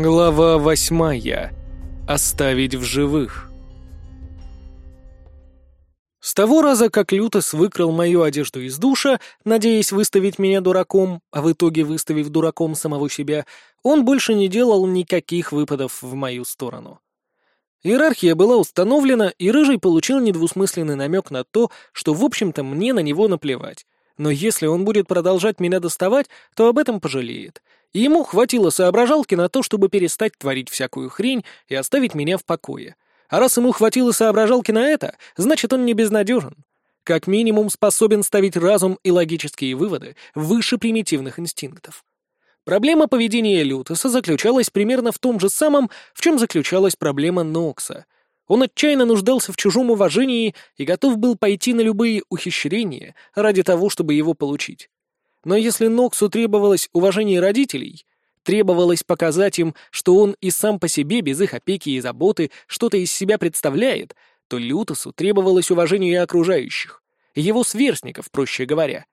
Глава восьмая. Оставить в живых. С того раза, как Лютос выкрал мою одежду из душа, надеясь выставить меня дураком, а в итоге выставив дураком самого себя, он больше не делал никаких выпадов в мою сторону. Иерархия была установлена, и Рыжий получил недвусмысленный намек на то, что, в общем-то, мне на него наплевать. Но если он будет продолжать меня доставать, то об этом пожалеет. И ему хватило соображалки на то, чтобы перестать творить всякую хрень и оставить меня в покое. А раз ему хватило соображалки на это, значит, он не безнадежен. Как минимум способен ставить разум и логические выводы выше примитивных инстинктов. Проблема поведения Лютоса заключалась примерно в том же самом, в чем заключалась проблема Нокса. Он отчаянно нуждался в чужом уважении и готов был пойти на любые ухищрения ради того, чтобы его получить. Но если Ноксу требовалось уважение родителей, требовалось показать им, что он и сам по себе, без их опеки и заботы, что-то из себя представляет, то Лютосу требовалось уважение окружающих, его сверстников, проще говоря.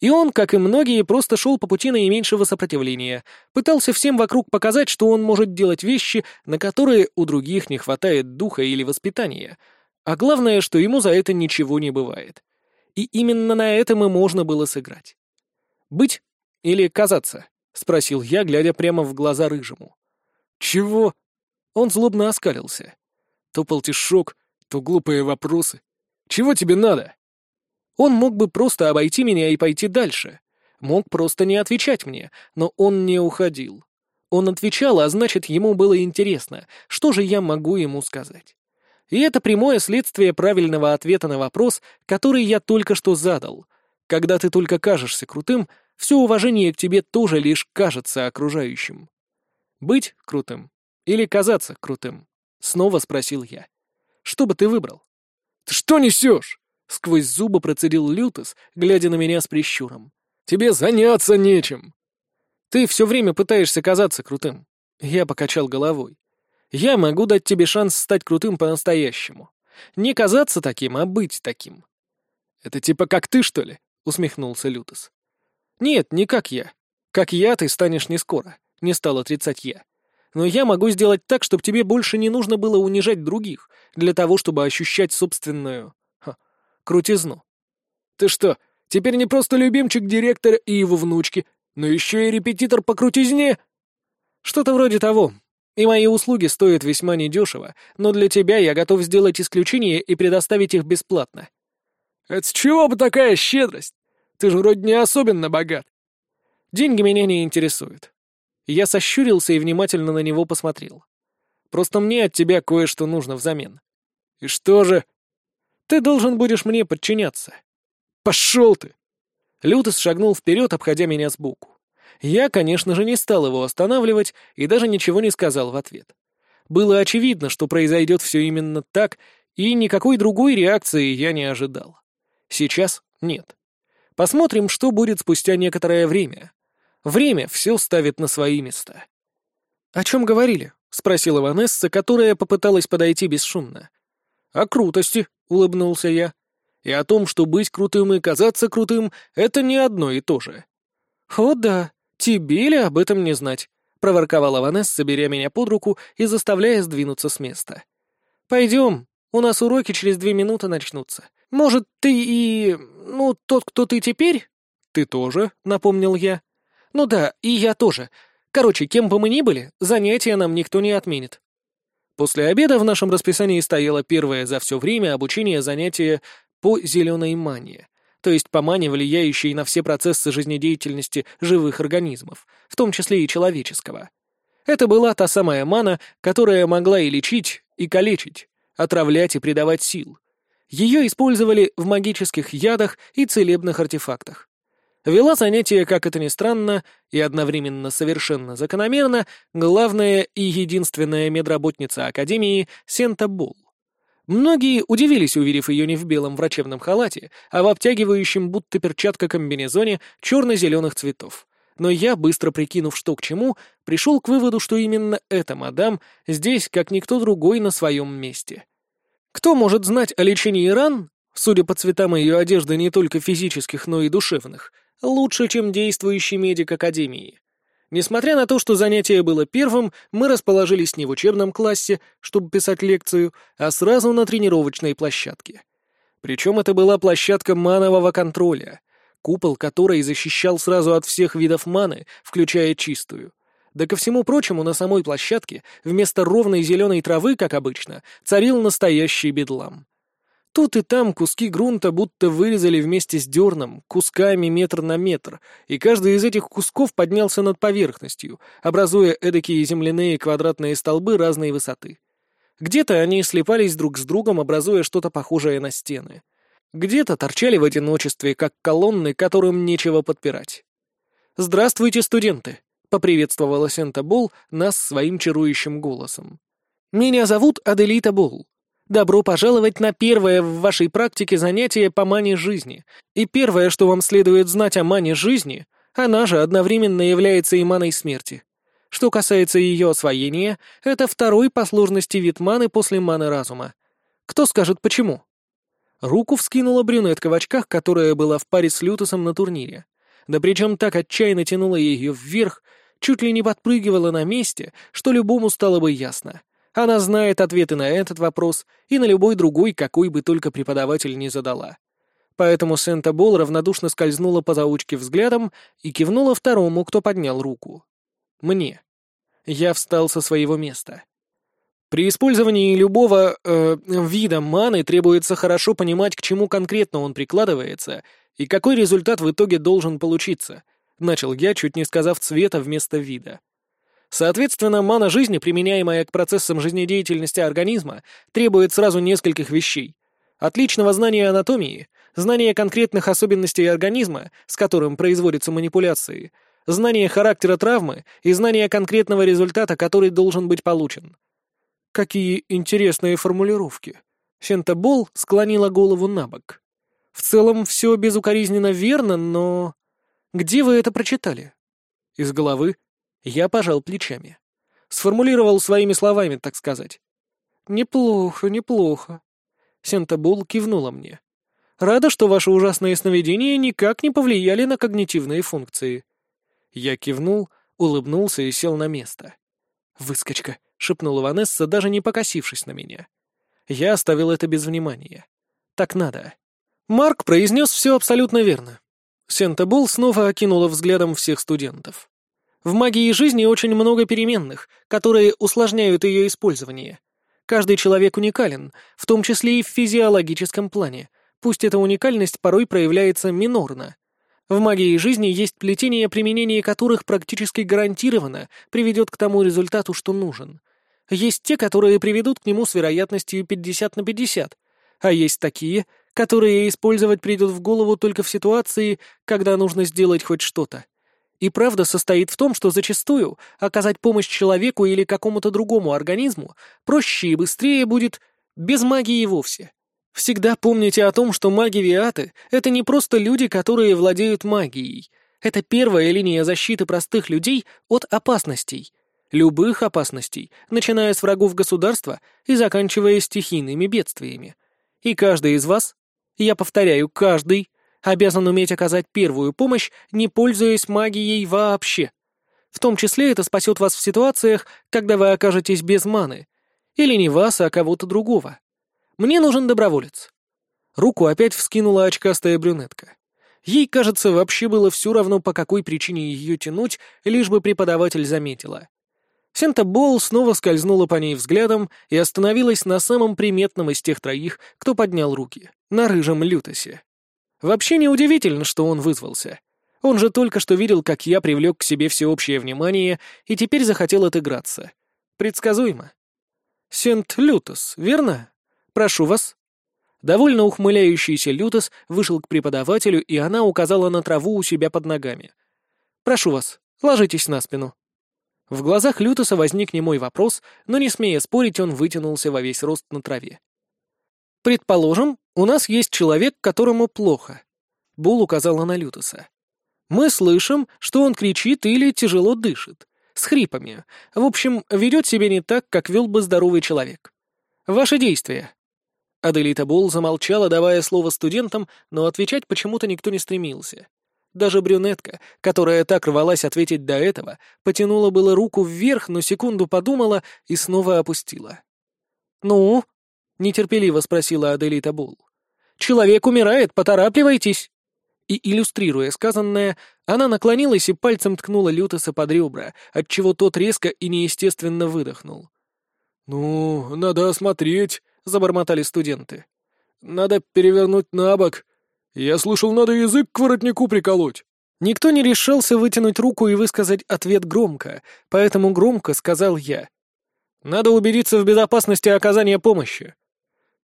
И он, как и многие, просто шел по пути наименьшего сопротивления, пытался всем вокруг показать, что он может делать вещи, на которые у других не хватает духа или воспитания, а главное, что ему за это ничего не бывает. И именно на этом и можно было сыграть. «Быть или казаться?» — спросил я, глядя прямо в глаза рыжему. «Чего?» Он злобно оскалился. То полтишок, то глупые вопросы. «Чего тебе надо?» Он мог бы просто обойти меня и пойти дальше. Мог просто не отвечать мне, но он не уходил. Он отвечал, а значит, ему было интересно, что же я могу ему сказать. И это прямое следствие правильного ответа на вопрос, который я только что задал. Когда ты только кажешься крутым, все уважение к тебе тоже лишь кажется окружающим. «Быть крутым или казаться крутым?» — снова спросил я. «Что бы ты выбрал?» «Ты что несешь?» Сквозь зубы процедил Лютос, глядя на меня с прищуром. «Тебе заняться нечем!» «Ты все время пытаешься казаться крутым». Я покачал головой. «Я могу дать тебе шанс стать крутым по-настоящему. Не казаться таким, а быть таким». «Это типа как ты, что ли?» — усмехнулся Лютос. «Нет, не как я. Как я ты станешь не скоро», — не стал отрицать я. «Но я могу сделать так, чтобы тебе больше не нужно было унижать других, для того, чтобы ощущать собственную крутизну. «Ты что, теперь не просто любимчик директора и его внучки, но еще и репетитор по крутизне?» «Что-то вроде того. И мои услуги стоят весьма недешево, но для тебя я готов сделать исключение и предоставить их бесплатно». «Это с чего бы такая щедрость? Ты же вроде не особенно богат». «Деньги меня не интересуют». Я сощурился и внимательно на него посмотрел. «Просто мне от тебя кое-что нужно взамен». «И что же?» Ты должен будешь мне подчиняться. Пошел ты!» Лютос шагнул вперед, обходя меня сбоку. Я, конечно же, не стал его останавливать и даже ничего не сказал в ответ. Было очевидно, что произойдет все именно так, и никакой другой реакции я не ожидал. Сейчас нет. Посмотрим, что будет спустя некоторое время. Время все ставит на свои места. «О чем говорили?» — спросила Ванесса, которая попыталась подойти бесшумно. «О крутости», — улыбнулся я. «И о том, что быть крутым и казаться крутым — это не одно и то же». «О да, тебе ли об этом не знать?» — проворковала Ванесса, беря меня под руку и заставляя сдвинуться с места. «Пойдем, у нас уроки через две минуты начнутся. Может, ты и... ну, тот, кто ты теперь?» «Ты тоже», — напомнил я. «Ну да, и я тоже. Короче, кем бы мы ни были, занятия нам никто не отменит». После обеда в нашем расписании стояло первое за все время обучение занятия по зеленой мане, то есть по мане, влияющей на все процессы жизнедеятельности живых организмов, в том числе и человеческого. Это была та самая мана, которая могла и лечить, и калечить, отравлять и придавать сил. Ее использовали в магических ядах и целебных артефактах. Вела занятие, как это ни странно, и одновременно совершенно закономерно, главная и единственная медработница Академии Сента Бол. Многие удивились, увидев ее не в белом врачебном халате, а в обтягивающем будто перчатка комбинезоне черно-зеленых цветов. Но я, быстро прикинув, что к чему, пришел к выводу, что именно эта мадам здесь, как никто другой, на своем месте. Кто может знать о лечении ран, судя по цветам ее одежды не только физических, но и душевных, лучше, чем действующий медик Академии. Несмотря на то, что занятие было первым, мы расположились не в учебном классе, чтобы писать лекцию, а сразу на тренировочной площадке. Причем это была площадка манового контроля, купол которой защищал сразу от всех видов маны, включая чистую. Да ко всему прочему, на самой площадке, вместо ровной зеленой травы, как обычно, царил настоящий бедлам. Тут и там куски грунта будто вырезали вместе с дерном, кусками метр на метр, и каждый из этих кусков поднялся над поверхностью, образуя эдакие земляные квадратные столбы разной высоты. Где-то они слепались друг с другом, образуя что-то похожее на стены. Где-то торчали в одиночестве, как колонны, которым нечего подпирать. «Здравствуйте, студенты!» — поприветствовала Сента Бол нас своим чарующим голосом. «Меня зовут Аделита Бол. Добро пожаловать на первое в вашей практике занятие по мане жизни. И первое, что вам следует знать о мане жизни, она же одновременно является и маной смерти. Что касается ее освоения, это второй по сложности вид маны после маны разума. Кто скажет почему? Руку вскинула брюнетка в очках, которая была в паре с Лютосом на турнире. Да причем так отчаянно тянула ее вверх, чуть ли не подпрыгивала на месте, что любому стало бы ясно. Она знает ответы на этот вопрос и на любой другой, какой бы только преподаватель не задала. Поэтому Сента Бол равнодушно скользнула по заучке взглядом и кивнула второму, кто поднял руку. Мне. Я встал со своего места. При использовании любого э, вида маны требуется хорошо понимать, к чему конкретно он прикладывается и какой результат в итоге должен получиться, начал я, чуть не сказав цвета вместо вида. Соответственно, мана жизни, применяемая к процессам жизнедеятельности организма, требует сразу нескольких вещей. Отличного знания анатомии, знания конкретных особенностей организма, с которым производятся манипуляции, знания характера травмы и знания конкретного результата, который должен быть получен. Какие интересные формулировки. Сентабол склонила голову на бок. В целом все безукоризненно верно, но... Где вы это прочитали? Из головы. Я пожал плечами. Сформулировал своими словами, так сказать. «Неплохо, неплохо». Сентабул кивнула мне. «Рада, что ваши ужасные сновидения никак не повлияли на когнитивные функции». Я кивнул, улыбнулся и сел на место. «Выскочка», — шепнула Ванесса, даже не покосившись на меня. Я оставил это без внимания. «Так надо». Марк произнес все абсолютно верно. Сентабул снова окинула взглядом всех студентов. В магии жизни очень много переменных, которые усложняют ее использование. Каждый человек уникален, в том числе и в физиологическом плане, пусть эта уникальность порой проявляется минорно. В магии жизни есть плетения, применение которых практически гарантированно приведет к тому результату, что нужен. Есть те, которые приведут к нему с вероятностью 50 на 50, а есть такие, которые использовать придут в голову только в ситуации, когда нужно сделать хоть что-то. И правда состоит в том, что зачастую оказать помощь человеку или какому-то другому организму проще и быстрее будет без магии вовсе. Всегда помните о том, что маги-виаты — это не просто люди, которые владеют магией. Это первая линия защиты простых людей от опасностей. Любых опасностей, начиная с врагов государства и заканчивая стихийными бедствиями. И каждый из вас, я повторяю, каждый — обязан уметь оказать первую помощь, не пользуясь магией вообще. В том числе это спасет вас в ситуациях, когда вы окажетесь без маны. Или не вас, а кого-то другого. Мне нужен доброволец. Руку опять вскинула очкастая брюнетка. Ей, кажется, вообще было все равно, по какой причине ее тянуть, лишь бы преподаватель заметила. Сента Бол снова скользнула по ней взглядом и остановилась на самом приметном из тех троих, кто поднял руки, на рыжем Лютосе. Вообще неудивительно, что он вызвался. Он же только что видел, как я привлек к себе всеобщее внимание и теперь захотел отыграться. Предсказуемо. «Сент Лютос, верно? Прошу вас». Довольно ухмыляющийся Лютос вышел к преподавателю, и она указала на траву у себя под ногами. «Прошу вас, ложитесь на спину». В глазах Лютоса возник немой вопрос, но не смея спорить, он вытянулся во весь рост на траве. «Предположим, у нас есть человек, которому плохо». Бул указала на Лютоса. «Мы слышим, что он кричит или тяжело дышит, с хрипами. В общем, ведет себя не так, как вел бы здоровый человек. Ваши действия». Аделита Бул замолчала, давая слово студентам, но отвечать почему-то никто не стремился. Даже брюнетка, которая так рвалась ответить до этого, потянула было руку вверх, но секунду подумала и снова опустила. «Ну?» — нетерпеливо спросила Аделита Булл. «Человек умирает, поторапливайтесь!» И, иллюстрируя сказанное, она наклонилась и пальцем ткнула Лютоса под ребра, отчего тот резко и неестественно выдохнул. «Ну, надо осмотреть», — забормотали студенты. «Надо перевернуть на бок. Я слышал, надо язык к воротнику приколоть». Никто не решался вытянуть руку и высказать ответ громко, поэтому громко сказал я. «Надо убедиться в безопасности оказания помощи».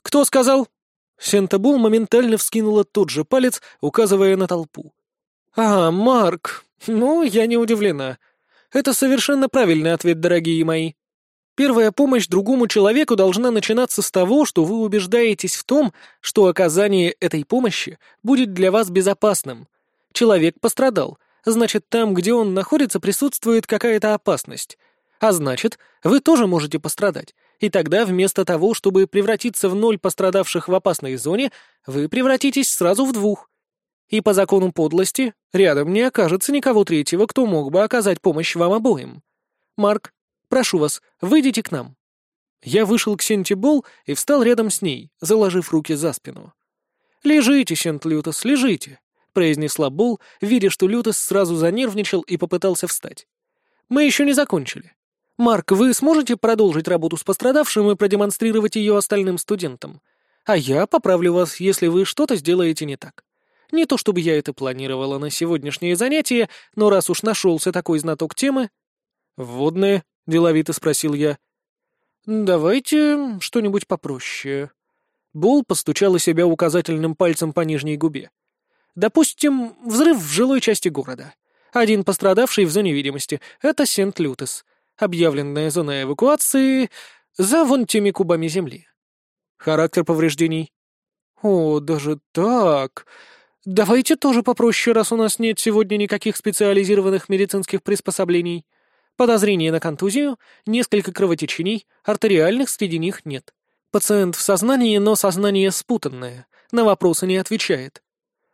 «Кто сказал?» Сентабул моментально вскинула тот же палец, указывая на толпу. «А, Марк, ну, я не удивлена. Это совершенно правильный ответ, дорогие мои. Первая помощь другому человеку должна начинаться с того, что вы убеждаетесь в том, что оказание этой помощи будет для вас безопасным. Человек пострадал, значит, там, где он находится, присутствует какая-то опасность. А значит, вы тоже можете пострадать. И тогда вместо того, чтобы превратиться в ноль пострадавших в опасной зоне, вы превратитесь сразу в двух. И по закону подлости рядом не окажется никого третьего, кто мог бы оказать помощь вам обоим. Марк, Прошу вас, выйдите к нам». Я вышел к Сенти Бол и встал рядом с ней, заложив руки за спину. «Лежите, Сент Лютос, лежите», — произнесла Бол, видя, что Лютос сразу занервничал и попытался встать. «Мы еще не закончили. Марк, вы сможете продолжить работу с пострадавшим и продемонстрировать ее остальным студентам? А я поправлю вас, если вы что-то сделаете не так. Не то чтобы я это планировала на сегодняшнее занятие, но раз уж нашелся такой знаток темы...» «Вводные», — деловито спросил я. «Давайте что-нибудь попроще». Бул постучала себя указательным пальцем по нижней губе. «Допустим, взрыв в жилой части города. Один пострадавший в зоне видимости — это Сент-Лютес. Объявленная зона эвакуации за вон теми кубами земли. Характер повреждений. О, даже так. Давайте тоже попроще, раз у нас нет сегодня никаких специализированных медицинских приспособлений. Подозрение на контузию, несколько кровотечений, артериальных среди них нет. Пациент в сознании, но сознание спутанное, на вопросы не отвечает.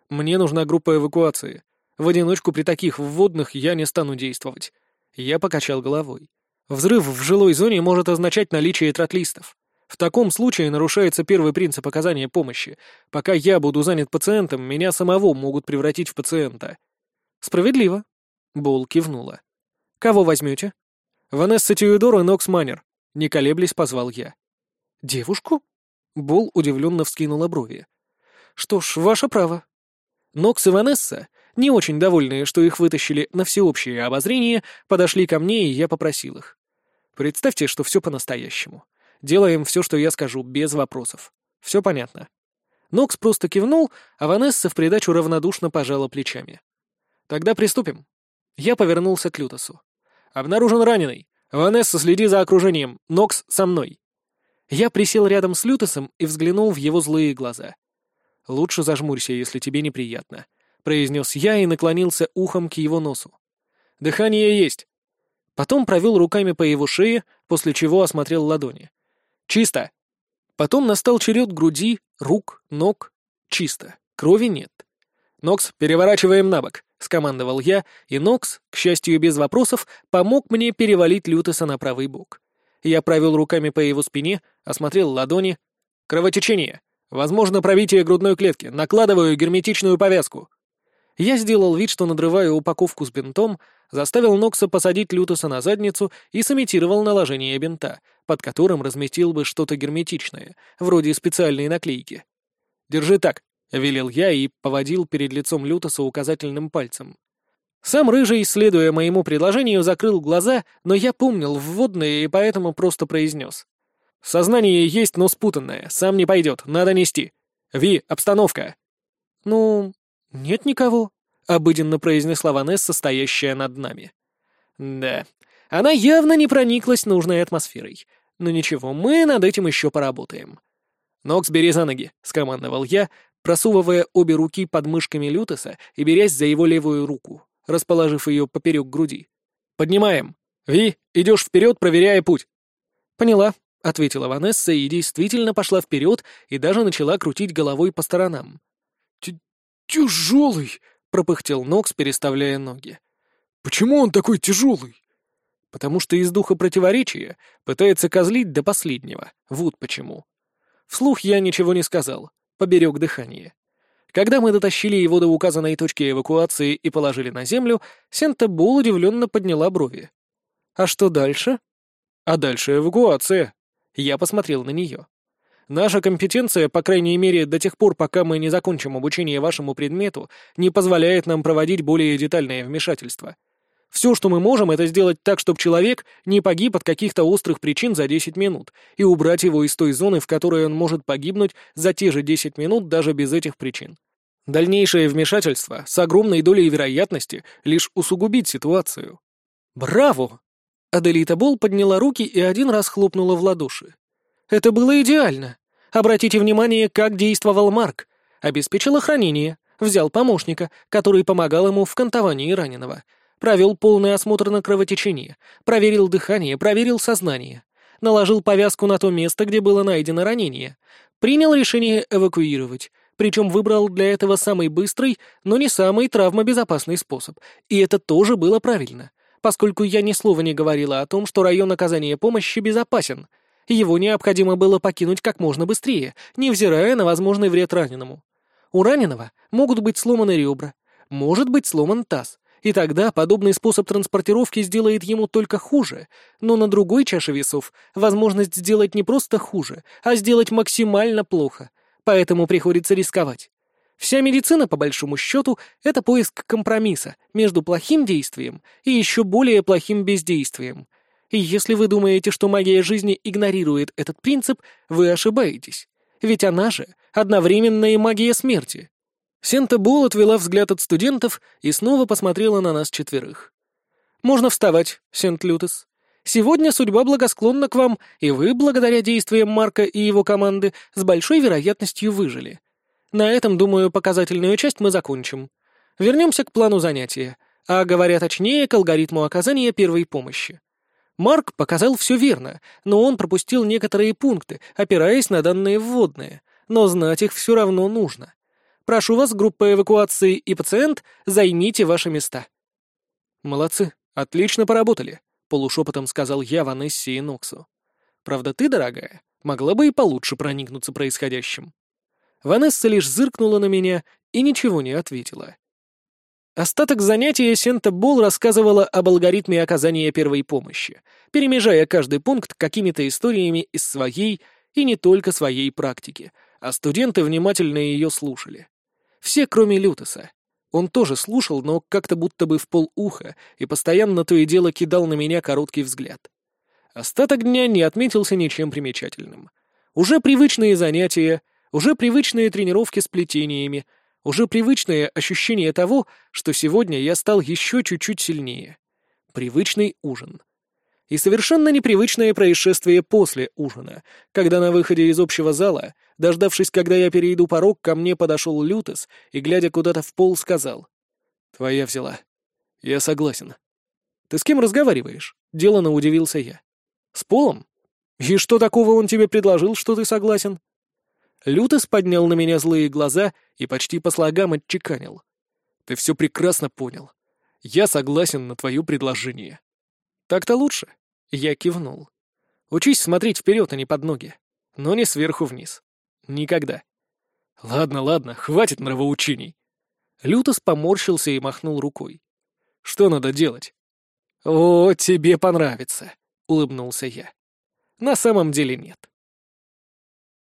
Мне нужна группа эвакуации. В одиночку при таких вводных я не стану действовать. Я покачал головой. Взрыв в жилой зоне может означать наличие тротлистов. В таком случае нарушается первый принцип оказания помощи. Пока я буду занят пациентом, меня самого могут превратить в пациента. Справедливо. Бол кивнула. «Кого возьмете?» «Ванесса Теодор и Нокс Маннер», — не колеблясь позвал я. «Девушку?» Бол удивленно вскинула брови. «Что ж, ваше право». Нокс и Ванесса, не очень довольные, что их вытащили на всеобщее обозрение, подошли ко мне, и я попросил их. «Представьте, что все по-настоящему. Делаем все, что я скажу, без вопросов. Все понятно». Нокс просто кивнул, а Ванесса в придачу равнодушно пожала плечами. «Тогда приступим». Я повернулся к Лютосу. Обнаружен раненый. Ванесса, следи за окружением. Нокс со мной. Я присел рядом с Лютосом и взглянул в его злые глаза. «Лучше зажмурься, если тебе неприятно», — произнес я и наклонился ухом к его носу. «Дыхание есть». Потом провел руками по его шее, после чего осмотрел ладони. «Чисто». Потом настал черед груди, рук, ног. Чисто. Крови нет. «Нокс, переворачиваем на бок», — скомандовал я, и Нокс, к счастью, без вопросов, помог мне перевалить Лютеса на правый бок. Я провел руками по его спине, осмотрел ладони. «Кровотечение. Возможно, пробитие грудной клетки. Накладываю герметичную повязку». Я сделал вид, что надрываю упаковку с бинтом, заставил Нокса посадить Лютеса на задницу и сымитировал наложение бинта, под которым разместил бы что-то герметичное, вроде специальной наклейки. «Держи так», — велел я и поводил перед лицом Лютоса указательным пальцем. Сам Рыжий, следуя моему предложению, закрыл глаза, но я помнил вводные и поэтому просто произнес. «Сознание есть, но спутанное. Сам не пойдет. Надо нести. Ви, обстановка». «Ну, нет никого», — обыденно произнесла Ванесса, стоящая над нами. «Да, она явно не прониклась нужной атмосферой. Но ничего, мы над этим еще поработаем». «Нокс, бери за ноги», — скомандовал я, просовывая обе руки под мышками Лютеса и берясь за его левую руку, расположив ее поперек груди. «Поднимаем! Ви, идешь вперед, проверяя путь!» «Поняла», — ответила Ванесса и действительно пошла вперед и даже начала крутить головой по сторонам. «Тяжелый!» пропыхтел Нокс, переставляя ноги. «Почему он такой тяжелый?» «Потому что из духа противоречия пытается козлить до последнего. Вот почему». Вслух я ничего не сказал, поберег дыхание. Когда мы дотащили его до указанной точки эвакуации и положили на землю, Сента Бул удивленно подняла брови. «А что дальше?» «А дальше эвакуация». Я посмотрел на нее. «Наша компетенция, по крайней мере, до тех пор, пока мы не закончим обучение вашему предмету, не позволяет нам проводить более детальное вмешательство. Все, что мы можем, это сделать так, чтобы человек не погиб от каких-то острых причин за 10 минут, и убрать его из той зоны, в которой он может погибнуть за те же 10 минут даже без этих причин. Дальнейшее вмешательство с огромной долей вероятности лишь усугубит ситуацию. «Браво!» Аделита Бол подняла руки и один раз хлопнула в ладоши. «Это было идеально. Обратите внимание, как действовал Марк. Обеспечил охранение, взял помощника, который помогал ему в кантовании раненого, Провел полный осмотр на кровотечение, проверил дыхание, проверил сознание. Наложил повязку на то место, где было найдено ранение. Принял решение эвакуировать, причем выбрал для этого самый быстрый, но не самый травмобезопасный способ. И это тоже было правильно, поскольку я ни слова не говорила о том, что район оказания помощи безопасен. Его необходимо было покинуть как можно быстрее, невзирая на возможный вред раненому. У раненого могут быть сломаны ребра, может быть сломан таз, и тогда подобный способ транспортировки сделает ему только хуже, но на другой чаше весов возможность сделать не просто хуже, а сделать максимально плохо, поэтому приходится рисковать. Вся медицина, по большому счету, это поиск компромисса между плохим действием и еще более плохим бездействием. И если вы думаете, что магия жизни игнорирует этот принцип, вы ошибаетесь. Ведь она же одновременно и магия смерти. Сента Бол отвела взгляд от студентов и снова посмотрела на нас четверых. «Можно вставать, Сент Лютес. Сегодня судьба благосклонна к вам, и вы, благодаря действиям Марка и его команды, с большой вероятностью выжили. На этом, думаю, показательную часть мы закончим. Вернемся к плану занятия, а говоря точнее, к алгоритму оказания первой помощи. Марк показал все верно, но он пропустил некоторые пункты, опираясь на данные вводные, но знать их все равно нужно. Прошу вас, группа эвакуации и пациент, займите ваши места». «Молодцы, отлично поработали», — полушепотом сказал я Ванессе и Ноксу. «Правда, ты, дорогая, могла бы и получше проникнуться происходящим». Ванесса лишь зыркнула на меня и ничего не ответила. Остаток занятия Сента Бол рассказывала об алгоритме оказания первой помощи, перемежая каждый пункт какими-то историями из своей и не только своей практики, а студенты внимательно ее слушали. Все, кроме Лютоса. Он тоже слушал, но как-то будто бы в полуха, и постоянно то и дело кидал на меня короткий взгляд. Остаток дня не отметился ничем примечательным. Уже привычные занятия, уже привычные тренировки с плетениями, уже привычное ощущение того, что сегодня я стал еще чуть-чуть сильнее. Привычный ужин и совершенно непривычное происшествие после ужина, когда на выходе из общего зала, дождавшись, когда я перейду порог, ко мне подошел Лютес и, глядя куда-то в пол, сказал. «Твоя взяла. Я согласен». «Ты с кем разговариваешь?» — делано удивился я. «С Полом? И что такого он тебе предложил, что ты согласен?» Лютес поднял на меня злые глаза и почти по слогам отчеканил. «Ты все прекрасно понял. Я согласен на твое предложение». «Так-то лучше. Я кивнул. Учись смотреть вперед, а не под ноги. Но не сверху вниз. Никогда. Ладно, ладно, хватит нравоучений. Лютос поморщился и махнул рукой. Что надо делать? О, тебе понравится, улыбнулся я. На самом деле нет.